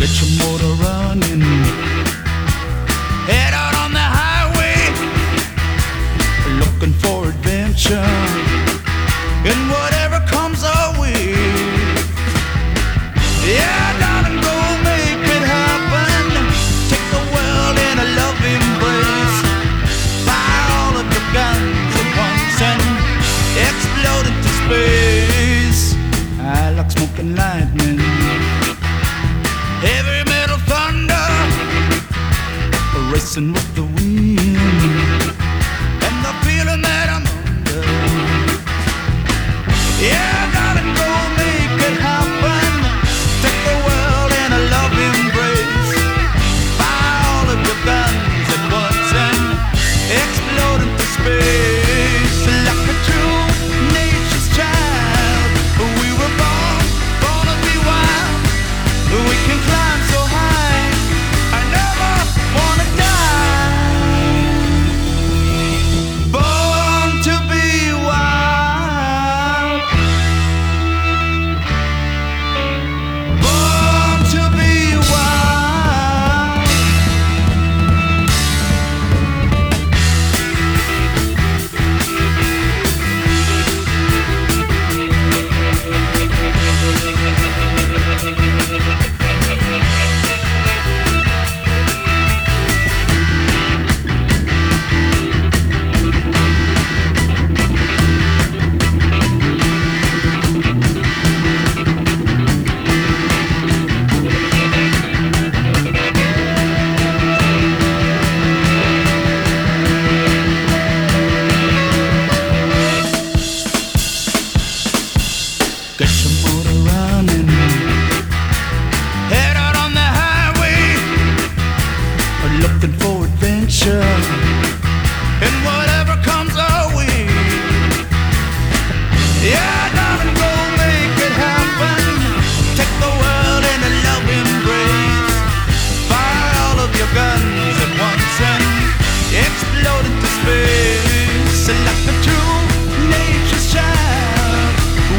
Get your motor running. Head out on the highway, looking for adventure. racing with the wind. And the feeling that I'm under. Yeah.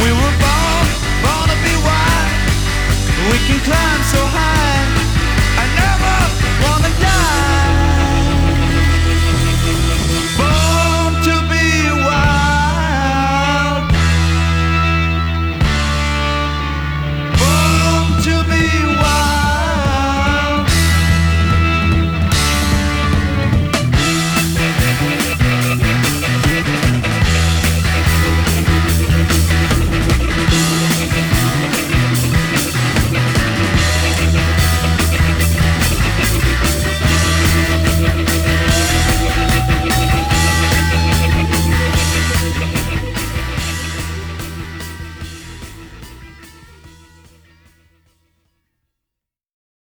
We were born, born to be wild. We can climb so high.